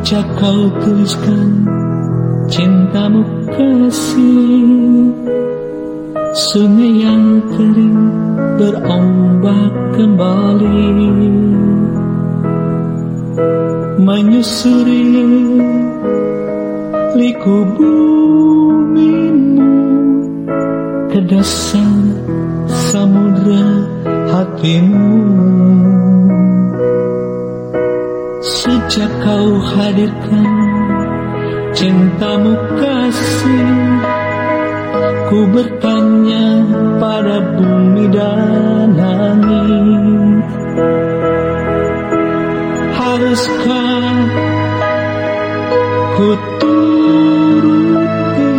Sejak kau tuliskan cintamu kasih. Sungai yang kering berombak kembali. Menyusuri liku bumimu Ke dasar samudra hatimu Sejak kau hadirkan cintamu kasih Ku bertanya pada bumi dan langit Haruskah ku turuti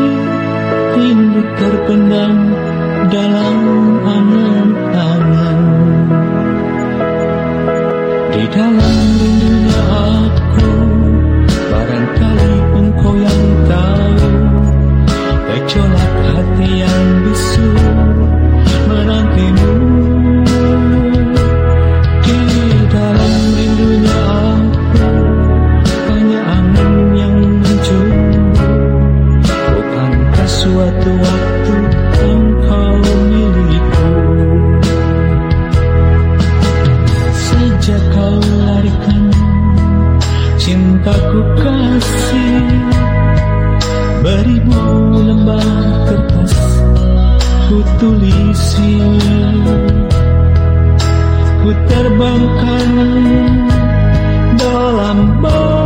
Rindu terpendam dalam angan-angan? Di dalam Suatu waktu engkau milikku. Sejak kau larikan cintaku kasih Beribu lembar kertas ku tulisi. Ku terbangkan dalam bawah